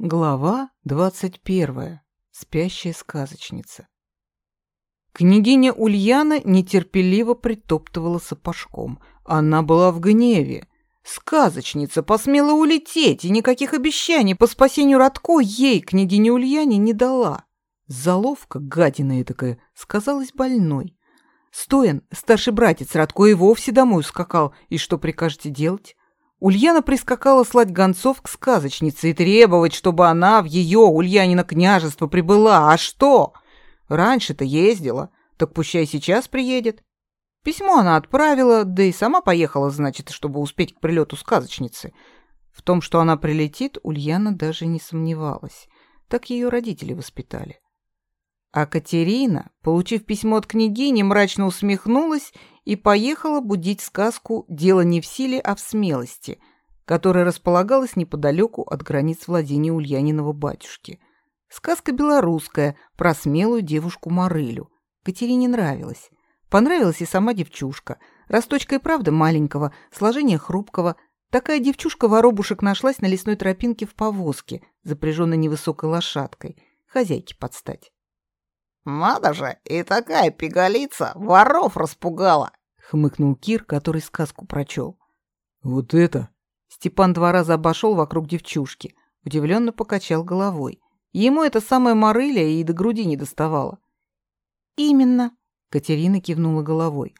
Глава двадцать первая. Спящая сказочница. Княгиня Ульяна нетерпеливо притоптывала сапожком. Она была в гневе. Сказочница посмела улететь, и никаких обещаний по спасению Радко ей, княгиня Ульяне, не дала. Заловка, гадина такая, сказалась больной. Стоян, старший братец Радко, и вовсе домой ускакал. И что прикажете делать? Ульяна прискакала слать гонцов к сказочнице и требовать, чтобы она в ее, Ульянина, княжество прибыла. А что? Раньше-то ездила, так пущай сейчас приедет. Письмо она отправила, да и сама поехала, значит, чтобы успеть к прилету сказочницы. В том, что она прилетит, Ульяна даже не сомневалась. Так ее родители воспитали. А Катерина, получив письмо от княгини, мрачно усмехнулась и поехала будить сказку «Дело не в силе, а в смелости», которая располагалась неподалеку от границ владения Ульяниного батюшки. Сказка белорусская про смелую девушку Марылю. Катерине нравилась. Понравилась и сама девчушка. Росточка и правда маленького, сложение хрупкого. Такая девчушка-воробушек нашлась на лесной тропинке в повозке, запряженной невысокой лошадкой. Хозяйке подстать. «Надо же, и такая пигалица воров распугала!» — хмыкнул Кир, который сказку прочел. «Вот это!» Степан два раза обошел вокруг девчушки, удивленно покачал головой. Ему это самое морыля и до груди не доставало. «Именно», — Катерина кивнула головой.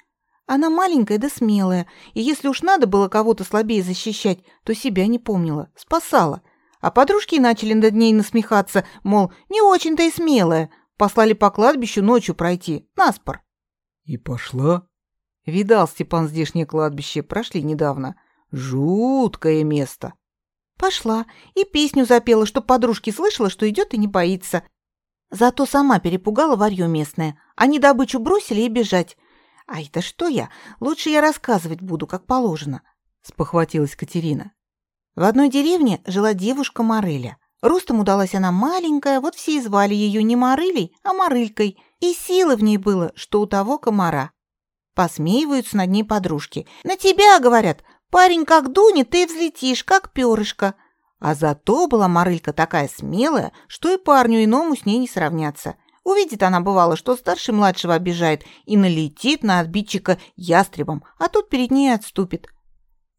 «Она маленькая да смелая, и если уж надо было кого-то слабее защищать, то себя не помнила, спасала. А подружки начали над ней насмехаться, мол, не очень-то и смелая, Послали по кладбищу ночью пройти, наспор. И пошла? Видал Степан здешнее кладбище, прошли недавно. Жуткое место. Пошла и песню запела, чтоб подружки слышала, что идет и не боится. Зато сама перепугала варьё местное. Они добычу бросили и бежать. Ай, да что я? Лучше я рассказывать буду, как положено, спохватилась Катерина. В одной деревне жила девушка Мореля. Ростом удалась она маленькая, вот все и звали ее не Марылей, а Марылькой, и силы в ней было, что у того комара. Посмеиваются над ней подружки. «На тебя, — говорят, — парень как дунет, ты взлетишь, как перышко». А зато была Марылька такая смелая, что и парню иному с ней не сравняться. Увидит она, бывало, что старший младшего обижает и налетит на обидчика ястребом, а тут перед ней отступит.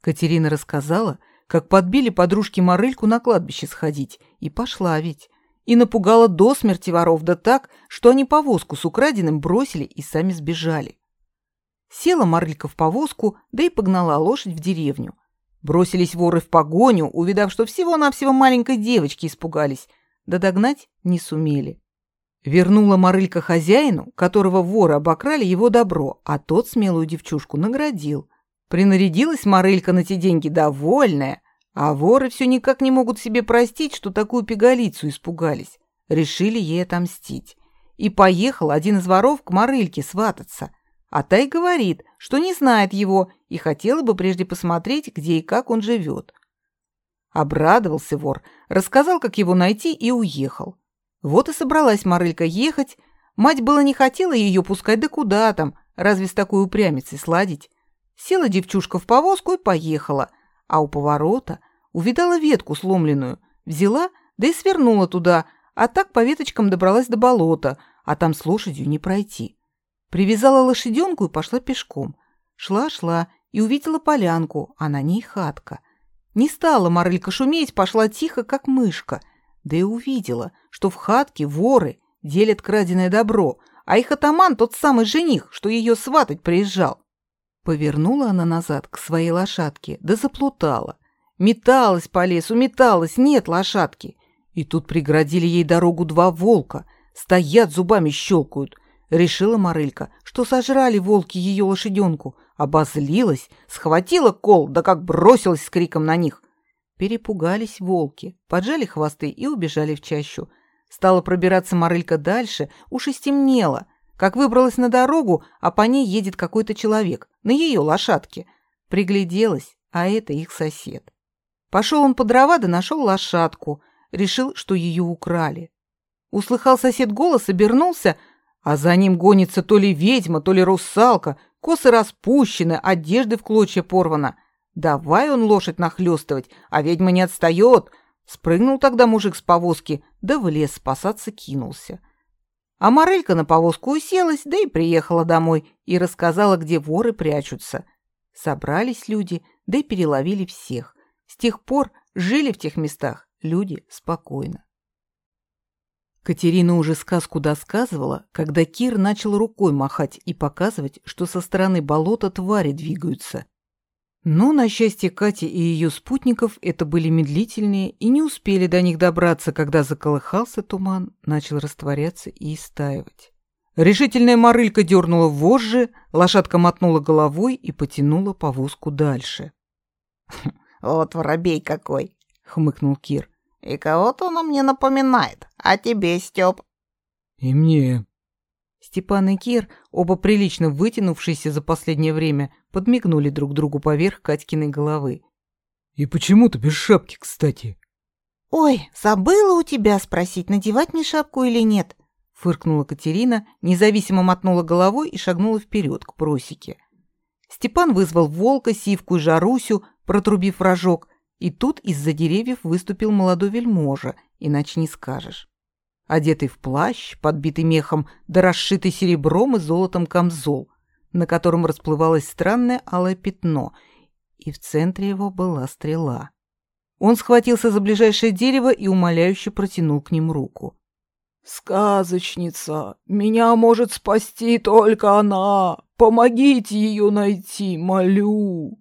Катерина рассказала, как подбили подружки Марыльку на кладбище сходить, и пошла ведь. И напугала до смерти воров, да так, что они повозку с украденным бросили и сами сбежали. Села Марылька в повозку, да и погнала лошадь в деревню. Бросились воры в погоню, увидав, что всего-навсего маленькой девочки испугались, да догнать не сумели. Вернула Марылька хозяину, которого воры обокрали его добро, а тот смелую девчушку наградил. Принарядилась Марылька на те деньги довольная, а воры все никак не могут себе простить, что такую пигалицу испугались. Решили ей отомстить. И поехал один из воров к Марыльке свататься. А та и говорит, что не знает его и хотела бы прежде посмотреть, где и как он живет. Обрадовался вор, рассказал, как его найти, и уехал. Вот и собралась Марылька ехать. Мать было не хотела ее пускать, да куда там, разве с такой упрямицей сладить. Села девчушка в повозку и поехала, а у поворота увидала ветку сломленную, взяла, да и свернула туда, а так по веточкам добралась до болота, а там с лошадью не пройти. Привязала лошаденку и пошла пешком. Шла-шла и увидела полянку, а на ней хатка. Не стала Марылька шуметь, пошла тихо, как мышка, да и увидела, что в хатке воры делят краденое добро, а их атаман тот самый жених, что ее сватать приезжал. Повернула она назад к своей лошадке, да заплутала. Металась по лесу, металась, нет лошадки. И тут преградили ей дорогу два волка. Стоят, зубами щелкают. Решила Марылька, что сожрали волки ее лошаденку. Обозлилась, схватила кол, да как бросилась с криком на них. Перепугались волки, поджали хвосты и убежали в чащу. Стала пробираться Марылька дальше, уж и стемнело. Как выбралась на дорогу, а по ней едет какой-то человек, на ее лошадке. Пригляделась, а это их сосед. Пошел он по дрова да нашел лошадку. Решил, что ее украли. Услыхал сосед голос, обернулся, а за ним гонится то ли ведьма, то ли русалка, косы распущены, одежды в клочья порвана. Давай он лошадь нахлёстывать, а ведьма не отстает. Спрыгнул тогда мужик с повозки, да в лес спасаться кинулся. А Морелька на повозку уселась, да и приехала домой и рассказала, где воры прячутся. Собрались люди, да и переловили всех. С тех пор жили в тех местах люди спокойно. Катерина уже сказку досказывала, когда Кир начал рукой махать и показывать, что со стороны болота твари двигаются. Но, на счастье Кати и ее спутников, это были медлительные и не успели до них добраться, когда заколыхался туман, начал растворяться и истаивать. Решительная морылька дернула вожжи, лошадка мотнула головой и потянула повозку дальше. «Вот воробей какой!» — хмыкнул Кир. «И кого-то он мне напоминает. А тебе, Степ?» «И мне», Степан и Кир, оба прилично вытянувшиеся за последнее время, подмигнули друг другу поверх Катькиной головы. «И почему ты без шапки, кстати?» «Ой, забыла у тебя спросить, надевать мне шапку или нет?» Фыркнула Катерина, независимо мотнула головой и шагнула вперед к просеке. Степан вызвал волка, сивку и жарусю, протрубив рожок, и тут из-за деревьев выступил молодой вельможа, иначе не скажешь одетый в плащ, подбитый мехом, да расшитый серебром и золотом камзол, на котором расплывалось странное алое пятно, и в центре его была стрела. Он схватился за ближайшее дерево и умоляюще протянул к ним руку. «Сказочница, меня может спасти только она! Помогите ее найти, молю!»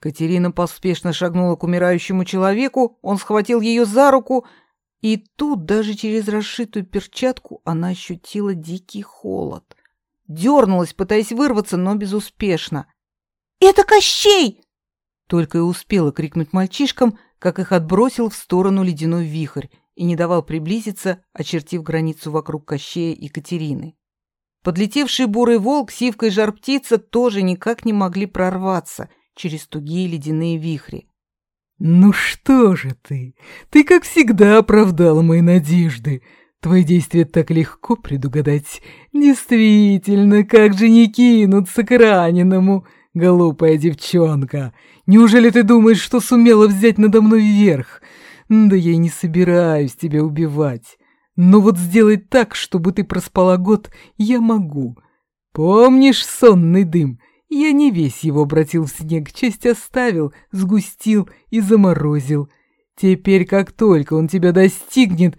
Катерина поспешно шагнула к умирающему человеку, он схватил ее за руку — и тут даже через расшитую перчатку она ощутила дикий холод. Дернулась, пытаясь вырваться, но безуспешно. «Это Кощей!» Только и успела крикнуть мальчишкам, как их отбросил в сторону ледяной вихрь и не давал приблизиться, очертив границу вокруг Кощея и Катерины. Подлетевший бурый волк, сивка и жар-птица тоже никак не могли прорваться через тугие ледяные вихри. «Ну что же ты? Ты, как всегда, оправдала мои надежды. Твои действия так легко предугадать. Действительно, как же не кинуться к раненому, глупая девчонка? Неужели ты думаешь, что сумела взять надо мной верх? Да я и не собираюсь тебя убивать. Но вот сделать так, чтобы ты проспала год, я могу. Помнишь сонный дым?» Я не весь его обратил в снег, часть оставил, сгустил и заморозил. Теперь, как только он тебя достигнет,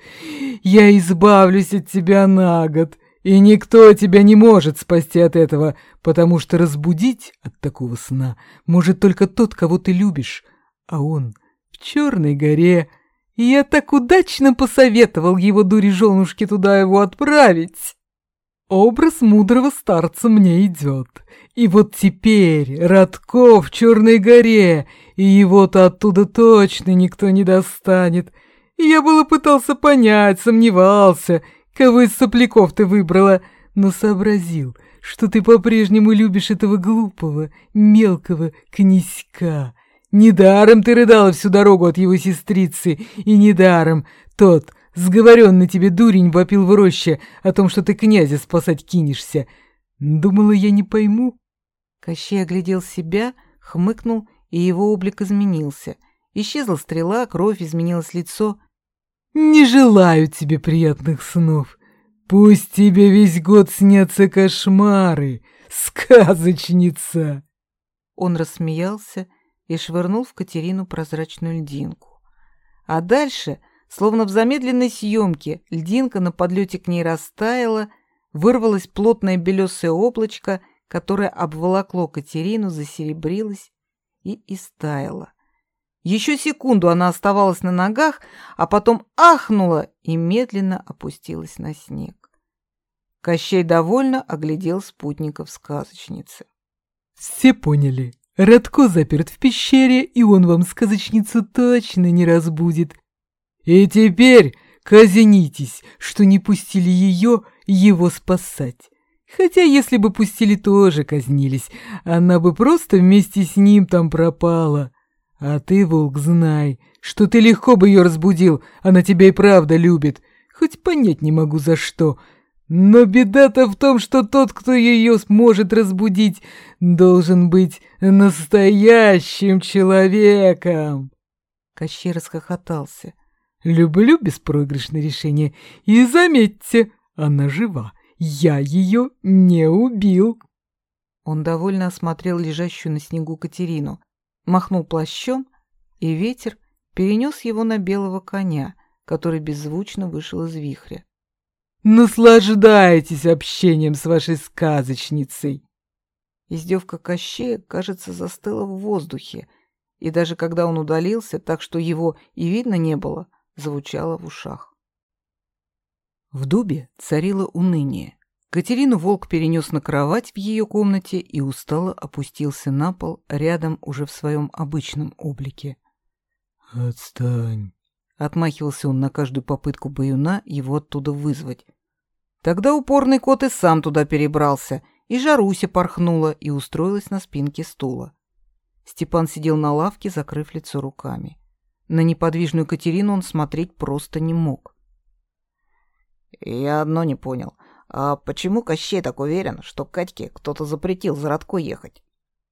я избавлюсь от тебя на год, и никто тебя не может спасти от этого, потому что разбудить от такого сна может только тот, кого ты любишь, а он в Черной горе. И я так удачно посоветовал его дури женушке туда его отправить. Образ мудрого старца мне идет. И вот теперь Радков в Черной горе, и его-то оттуда точно никто не достанет. Я было пытался понять, сомневался, кого из сопляков ты выбрала, но сообразил, что ты по-прежнему любишь этого глупого, мелкого князька. Недаром ты рыдала всю дорогу от его сестрицы, и недаром тот, сговоренный тебе дурень, вопил в роще о том, что ты князя спасать кинешься. Думала, я не пойму, Кощей оглядел себя, хмыкнул, и его облик изменился. Исчезла стрела, кровь, изменилось лицо. «Не желаю тебе приятных снов. Пусть тебе весь год снятся кошмары, сказочница!» Он рассмеялся и швырнул в Катерину прозрачную льдинку. А дальше, словно в замедленной съемке, льдинка на подлете к ней растаяла, вырвалось плотное белесое облачко — которое обволокло Катерину, засеребрилось и истаяло. Еще секунду она оставалась на ногах, а потом ахнула и медленно опустилась на снег. Кощей довольно оглядел спутников сказочницы. «Все поняли. Радко заперт в пещере, и он вам сказочницу точно не разбудит. И теперь казнитесь, что не пустили ее его спасать. Хотя, если бы пустили, тоже казнились. Она бы просто вместе с ним там пропала. А ты, волк, знай, что ты легко бы ее разбудил. Она тебя и правда любит. Хоть понять не могу за что. Но беда-то в том, что тот, кто ее сможет разбудить, должен быть настоящим человеком. Кощей расхохотался. Люблю беспроигрышное решение. И заметьте, она жива. Я ее не убил. Он довольно осмотрел лежащую на снегу Катерину, махнул плащом, и ветер перенес его на белого коня, который беззвучно вышел из вихря. «Наслаждайтесь общением с вашей сказочницей!» Издевка Кощея, кажется, застыла в воздухе, и даже когда он удалился, так что его и видно не было, звучало в ушах. В дубе царило уныние. Катерину волк перенес на кровать в ее комнате и устало опустился на пол рядом уже в своем обычном облике. «Отстань!» — отмахивался он на каждую попытку баюна его оттуда вызвать. Тогда упорный кот и сам туда перебрался, и Жаруся порхнула и устроилась на спинке стула. Степан сидел на лавке, закрыв лицо руками. На неподвижную Катерину он смотреть просто не мог. «Я одно не понял. А почему Кощей так уверен, что Катьке кто-то запретил за Радко ехать?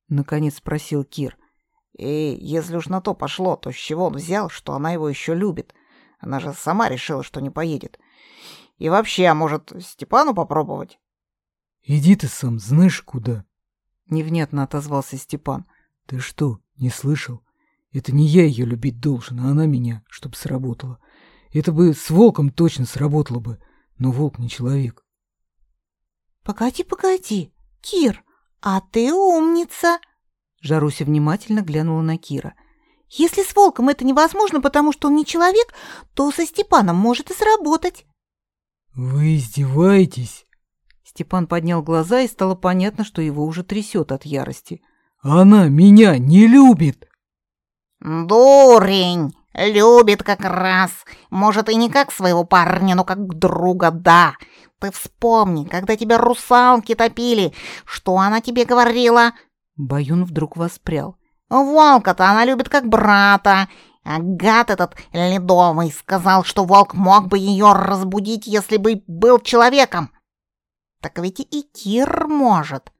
Наконец спросил Кир. И если уж на то пошло, то с чего он взял, что она его еще любит? Она же сама решила, что не поедет. И вообще, а может, Степану попробовать? Иди ты сам, знаешь куда? Невнятно отозвался Степан. Ты что, не слышал? Это не я ее любить должен, а она меня, чтобы сработала. Это бы с волком точно сработало бы, но волк не человек. «Погоди, погоди, Кир, а ты умница!» Жаруся внимательно глянула на Кира. «Если с волком это невозможно, потому что он не человек, то со Степаном может и сработать». «Вы издеваетесь?» Степан поднял глаза, и стало понятно, что его уже трясет от ярости. «Она меня не любит!» «Дурень! Любит как раз. Может, и не как своего парня, но как друга, да. Ты вспомни, когда тебя русалки топили, что она тебе говорила?» Баюн вдруг воспрял. «Волка-то она любит как брата. А гад этот ледовый сказал, что волк мог бы ее разбудить, если бы был человеком. Так ведь и Кир может».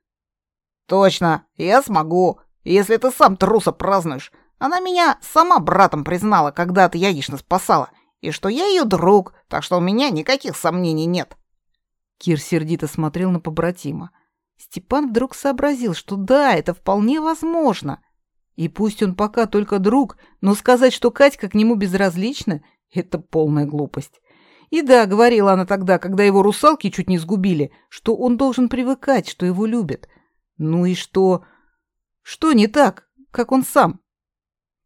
«Точно, я смогу, если ты сам труса празднуешь. Она меня сама братом признала, когда ты яично спасала, и что я ее друг, так что у меня никаких сомнений нет». Кир сердито смотрел на побратима. Степан вдруг сообразил, что да, это вполне возможно. И пусть он пока только друг, но сказать, что Катька к нему безразлична, это полная глупость. И да, говорила она тогда, когда его русалки чуть не сгубили, что он должен привыкать, что его любят. Ну и что... Что не так, как он сам?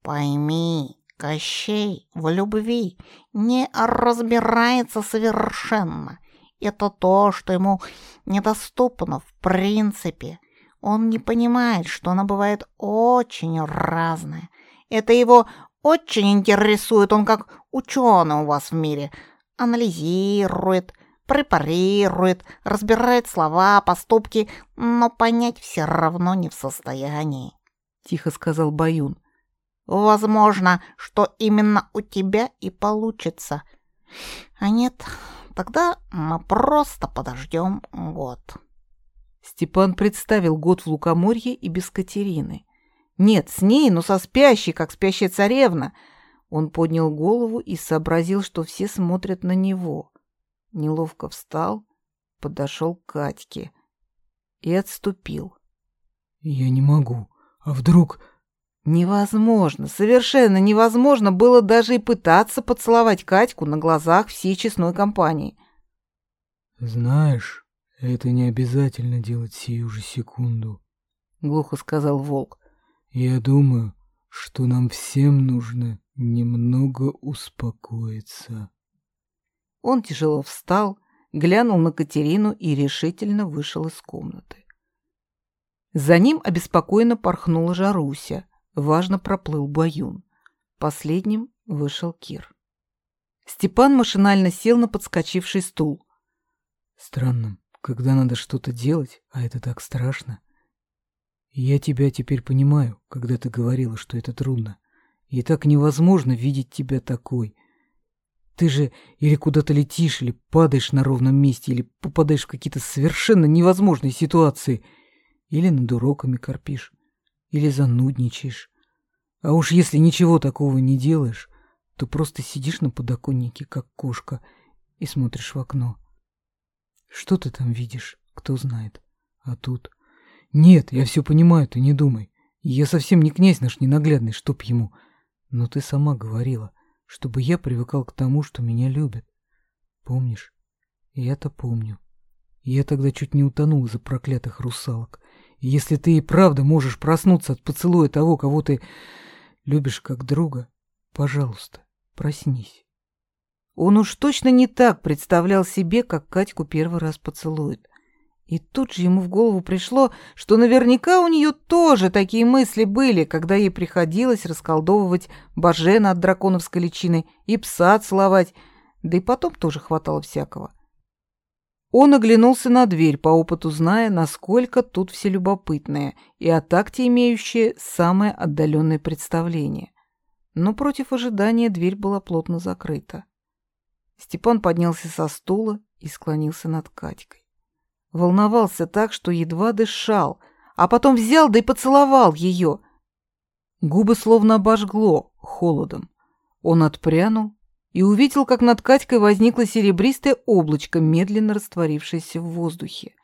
«Пойми, Кощей в любви не разбирается совершенно это то, что ему недоступно в принципе. Он не понимает, что она бывает очень разная. Это его очень интересует, он как ученый у вас в мире. Анализирует, препарирует, разбирает слова, поступки, но понять все равно не в состоянии. Тихо сказал Баюн. Возможно, что именно у тебя и получится. А нет, Тогда мы просто подождем год. Степан представил год в Лукоморье и без Катерины. Нет, с ней, но со спящей, как спящая царевна. Он поднял голову и сообразил, что все смотрят на него. Неловко встал, подошел к Катьке и отступил. «Я не могу. А вдруг...» Невозможно, совершенно невозможно было даже и пытаться поцеловать Катьку на глазах всей честной компании. «Знаешь, это не обязательно делать сию же секунду», — глухо сказал Волк. «Я думаю, что нам всем нужно немного успокоиться». Он тяжело встал, глянул на Катерину и решительно вышел из комнаты. За ним обеспокоенно порхнула Жаруся — Важно проплыл Баюн. Последним вышел Кир. Степан машинально сел на подскочивший стул. Странно, когда надо что-то делать, а это так страшно. Я тебя теперь понимаю, когда ты говорила, что это трудно. И так невозможно видеть тебя такой. Ты же или куда-то летишь, или падаешь на ровном месте, или попадаешь в какие-то совершенно невозможные ситуации, или над уроками корпишь или занудничаешь. А уж если ничего такого не делаешь, то просто сидишь на подоконнике, как кошка, и смотришь в окно. Что ты там видишь, кто знает. А тут... Нет, я все понимаю, ты не думай. Я совсем не князь наш ненаглядный, чтоб ему. Но ты сама говорила, чтобы я привыкал к тому, что меня любят. Помнишь? Я-то помню. Я тогда чуть не утонул из-за проклятых русалок. Если ты и правда можешь проснуться от поцелуя того, кого ты любишь как друга, пожалуйста, проснись. Он уж точно не так представлял себе, как Катьку первый раз поцелует. И тут же ему в голову пришло, что наверняка у нее тоже такие мысли были, когда ей приходилось расколдовывать Бажена от драконовской личины и пса целовать, да и потом тоже хватало всякого. Он оглянулся на дверь, по опыту зная, насколько тут все любопытные и о такте имеющие самое отдаленное представление. Но против ожидания дверь была плотно закрыта. Степан поднялся со стула и склонился над Катькой. Волновался так, что едва дышал, а потом взял да и поцеловал ее. Губы словно обожгло холодом. Он отпрянул и увидел, как над Катькой возникло серебристое облачко, медленно растворившееся в воздухе.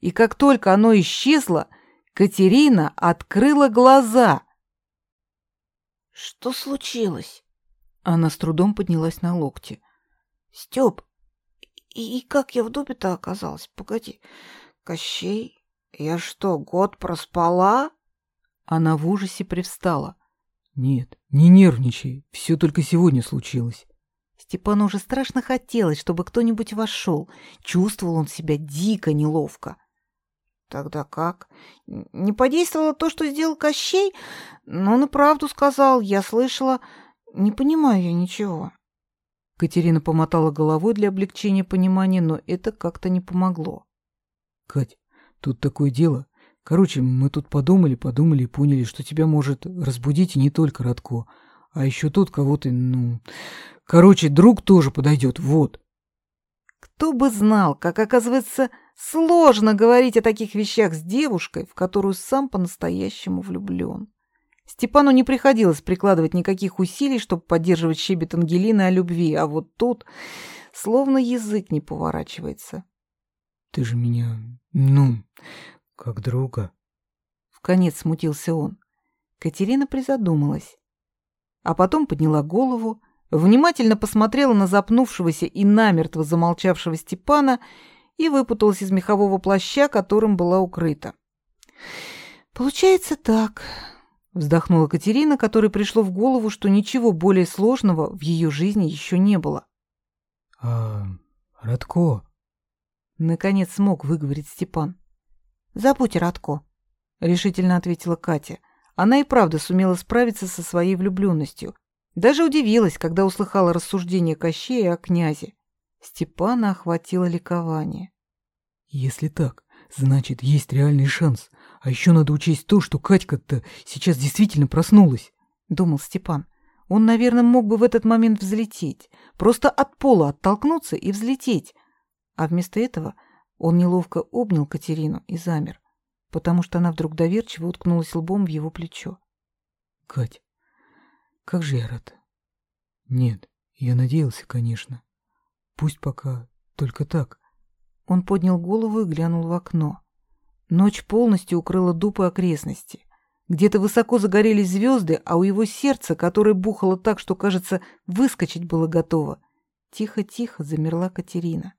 И как только оно исчезло, Катерина открыла глаза. «Что случилось?» Она с трудом поднялась на локти. «Стёп, и, и как я в дубе-то оказалась? Погоди, Кощей, я что, год проспала?» Она в ужасе привстала. «Нет, не нервничай, все только сегодня случилось». Степану уже страшно хотелось, чтобы кто-нибудь вошел. Чувствовал он себя дико неловко. Тогда как? Не подействовало то, что сделал Кощей? Но он и правду сказал, я слышала. Не понимаю я ничего. Катерина помотала головой для облегчения понимания, но это как-то не помогло. Кать, тут такое дело. Короче, мы тут подумали, подумали и поняли, что тебя может разбудить и не только Радко, а еще тот, кого ты, ну... Короче, друг тоже подойдет, вот. Кто бы знал, как, оказывается, сложно говорить о таких вещах с девушкой, в которую сам по-настоящему влюблен. Степану не приходилось прикладывать никаких усилий, чтобы поддерживать щебет Ангелины о любви, а вот тут словно язык не поворачивается. Ты же меня, ну, как друга. Вконец смутился он. Катерина призадумалась а потом подняла голову, внимательно посмотрела на запнувшегося и намертво замолчавшего Степана и выпуталась из мехового плаща, которым была укрыта. «Получается так», — вздохнула Катерина, которой пришло в голову, что ничего более сложного в ее жизни еще не было. «А Радко?» — наконец смог выговорить Степан. «Забудь Радко», — решительно ответила Катя. Она и правда сумела справиться со своей влюбленностью. Даже удивилась, когда услыхала рассуждение Кощея о князе. Степана охватило ликование. «Если так, значит, есть реальный шанс. А еще надо учесть то, что Катька-то сейчас действительно проснулась», — думал Степан. Он, наверное, мог бы в этот момент взлететь, просто от пола оттолкнуться и взлететь. А вместо этого он неловко обнял Катерину и замер потому что она вдруг доверчиво уткнулась лбом в его плечо. «Кать, как же я рад!» «Нет, я надеялся, конечно. Пусть пока только так». Он поднял голову и глянул в окно. Ночь полностью укрыла дуб и окрестности. Где-то высоко загорелись звезды, а у его сердца, которое бухало так, что, кажется, выскочить было готово, тихо-тихо замерла Катерина.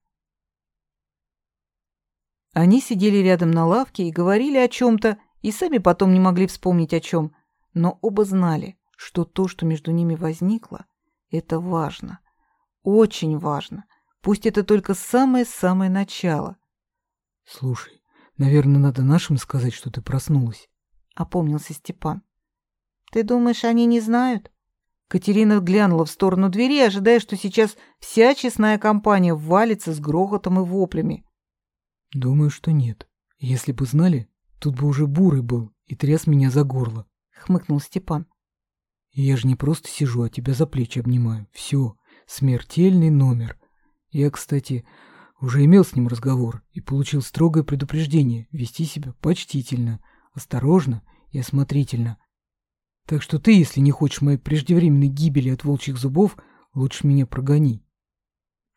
Они сидели рядом на лавке и говорили о чем-то, и сами потом не могли вспомнить о чем, но оба знали, что то, что между ними возникло, это важно, очень важно, пусть это только самое-самое начало. «Слушай, наверное, надо нашим сказать, что ты проснулась», — опомнился Степан. «Ты думаешь, они не знают?» Катерина глянула в сторону двери, ожидая, что сейчас вся честная компания валится с грохотом и воплями. «Думаю, что нет. Если бы знали, тут бы уже бурый был и тряс меня за горло», — хмыкнул Степан. «Я же не просто сижу, а тебя за плечи обнимаю. Все, смертельный номер. Я, кстати, уже имел с ним разговор и получил строгое предупреждение вести себя почтительно, осторожно и осмотрительно. Так что ты, если не хочешь моей преждевременной гибели от волчьих зубов, лучше меня прогони.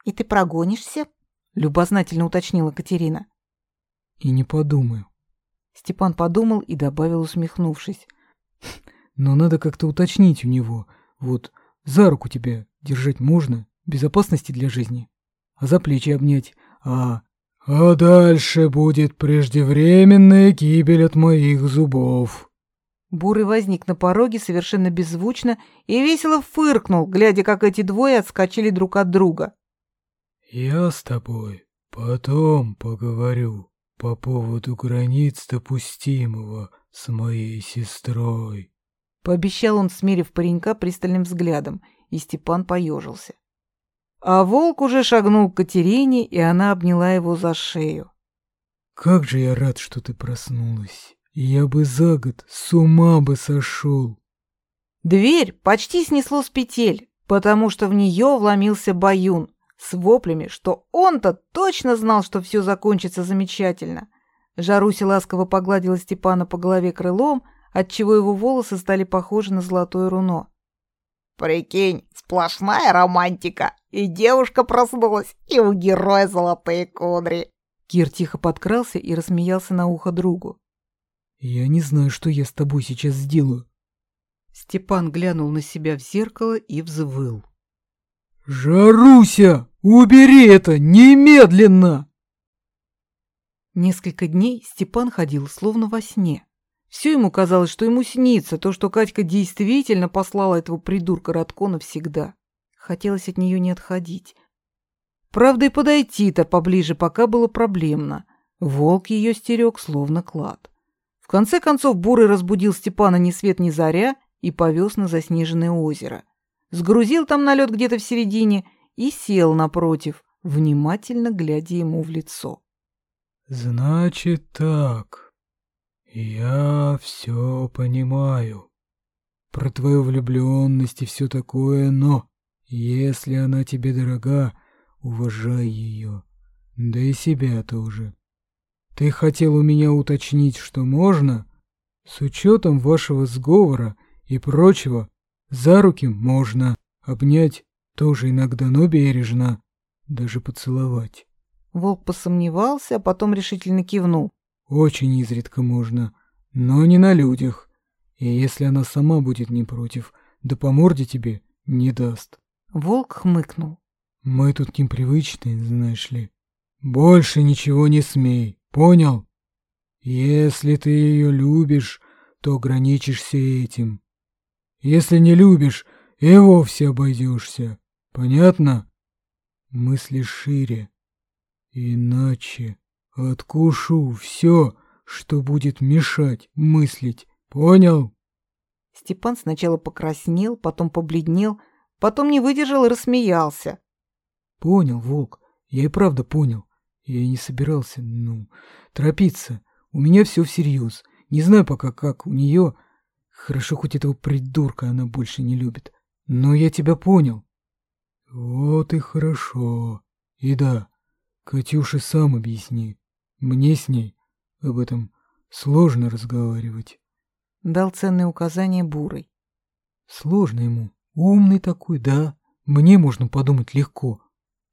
И ты прогонишься? Любознательно уточнила Катерина. И не подумаю. Степан подумал и добавил, усмехнувшись. Но надо как-то уточнить у него. Вот, за руку тебя держать можно, безопасности для жизни. А за плечи обнять, а... А дальше будет преждевременная гибель от моих зубов. Бурый возник на пороге совершенно беззвучно и весело фыркнул, глядя, как эти двое отскочили друг от друга. «Я с тобой потом поговорю по поводу границ допустимого с моей сестрой», — пообещал он, смерив паренька пристальным взглядом, и Степан поежился. А волк уже шагнул к Катерине, и она обняла его за шею. «Как же я рад, что ты проснулась. Я бы за год с ума бы сошел». Дверь почти снесло с петель, потому что в нее вломился Баюн с воплями, что он-то точно знал, что все закончится замечательно. Жаруся ласково погладила Степана по голове крылом, отчего его волосы стали похожи на золотое руно. «Прикинь, сплошная романтика!» И девушка проснулась, и у героя золотые кудри. Кир тихо подкрался и рассмеялся на ухо другу. «Я не знаю, что я с тобой сейчас сделаю». Степан глянул на себя в зеркало и взвыл. «Жаруся, убери это немедленно!» Несколько дней Степан ходил словно во сне. Все ему казалось, что ему снится то, что Катька действительно послала этого придурка Радко навсегда. Хотелось от нее не отходить. Правда, и подойти-то поближе пока было проблемно. Волк ее стерег, словно клад. В конце концов Бурый разбудил Степана ни свет ни заря и повез на заснеженное озеро. Сгрузил там на лед где-то в середине и сел напротив, внимательно глядя ему в лицо. «Значит так. Я все понимаю. Про твою влюбленность и все такое, но если она тебе дорога, уважай ее. Да и себя тоже. Ты хотел у меня уточнить, что можно? С учетом вашего сговора и прочего, за руки можно. Обнять тоже иногда, но бережно. Даже поцеловать. Волк посомневался, а потом решительно кивнул. Очень изредка можно, но не на людях. И если она сама будет не против, да по морде тебе не даст. Волк хмыкнул. «Мы тут непривычные, знаешь ли. Больше ничего не смей, понял? Если ты ее любишь, то ограничишься этим. Если не любишь, и вовсе обойдешься. Понятно? Мысли шире. Иначе откушу все, что будет мешать мыслить. Понял?» Степан сначала покраснел, потом побледнел, Потом не выдержал и рассмеялся. Понял, Волк. Я и правда понял. Я и не собирался, ну, торопиться. У меня все всерьез. Не знаю пока, как у нее. Хорошо, хоть этого придурка она больше не любит. Но я тебя понял. Вот и хорошо. И да, Катюше сам объясни. Мне с ней об этом сложно разговаривать. Дал ценные указания Бурой. Сложно ему. Умный такой, да. Мне можно подумать легко.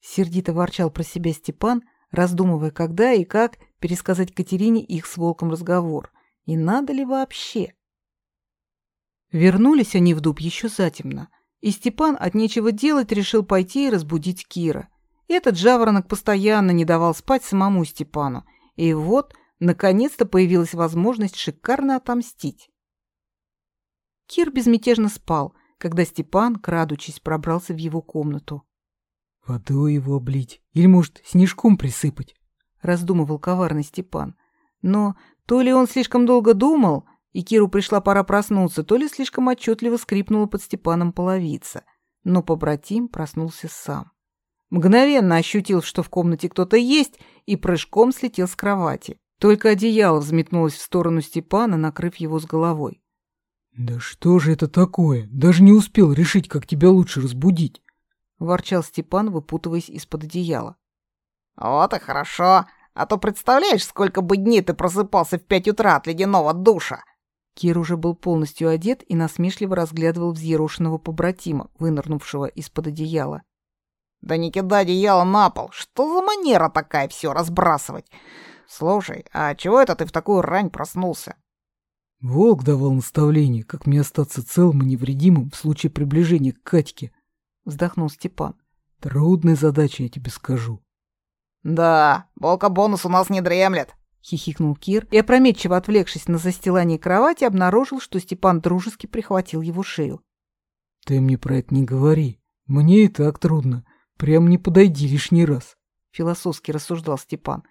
Сердито ворчал про себя Степан, раздумывая, когда и как пересказать Катерине их с Волком разговор. И надо ли вообще? Вернулись они в дуб еще затемно, и Степан от нечего делать решил пойти и разбудить Кира. Этот жаворонок постоянно не давал спать самому Степану, и вот, наконец-то появилась возможность шикарно отомстить. Кир безмятежно спал, когда Степан, крадучись, пробрался в его комнату. «Водой его облить или, может, снежком присыпать?» — раздумывал коварный Степан. Но то ли он слишком долго думал, и Киру пришла пора проснуться, то ли слишком отчетливо скрипнула под Степаном половица. Но побратим проснулся сам. Мгновенно ощутил, что в комнате кто-то есть, и прыжком слетел с кровати. Только одеяло взметнулось в сторону Степана, накрыв его с головой. «Да что же это такое? Даже не успел решить, как тебя лучше разбудить!» — ворчал Степан, выпутываясь из-под одеяла. «Вот и хорошо, а то представляешь, сколько бы дней ты просыпался в пять утра от ледяного душа!» Кир уже был полностью одет и насмешливо разглядывал взъерошенного побратима, вынырнувшего из-под одеяла. «Да не кидай одеяло на пол! Что за манера такая все разбрасывать? Слушай, а чего это ты в такую рань проснулся?» Волк давал наставление, как мне остаться целым и невредимым в случае приближения к Катьке. Вздохнул Степан. Трудная задача, я тебе скажу. «Да, волка-бонус у нас не дремлет», — хихикнул Кир и, опрометчиво отвлекшись на застилание кровати, обнаружил, что Степан дружески прихватил его шею. «Ты мне про это не говори. Мне и так трудно. Прям не подойди лишний раз», — философски рассуждал Степан.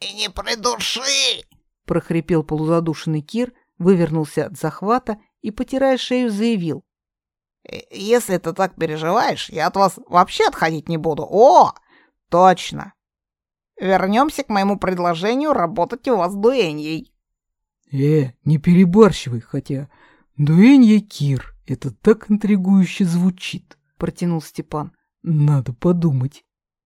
«И не придуши!» — прохрипел полузадушенный Кир, вывернулся от захвата и, потирая шею, заявил. «Э, «Если ты так переживаешь, я от вас вообще отходить не буду. О, точно! Вернемся к моему предложению работать у вас дуэньей». «Э, не перебарщивай, хотя дуэнья Кир, это так интригующе звучит», — протянул Степан. «Надо подумать».